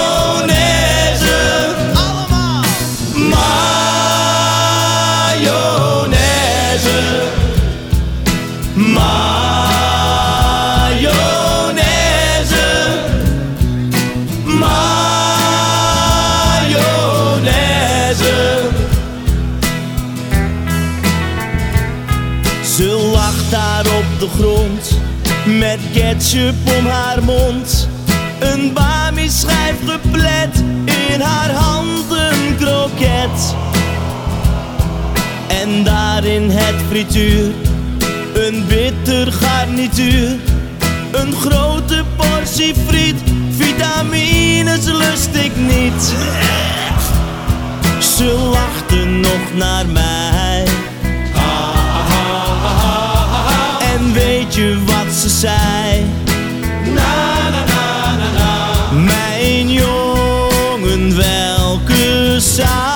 Mayonaise. Allemaal. Mayonaise. Mayonaise. Mayonaise. Ze lag daar op de grond met ketchup om haar mond En daar in het frituur, een bitter garnituur. Een grote portie friet, vitamines lust ik niet. Ze lachte nog naar mij. En weet je wat ze zei? Mijn jongen, welke saus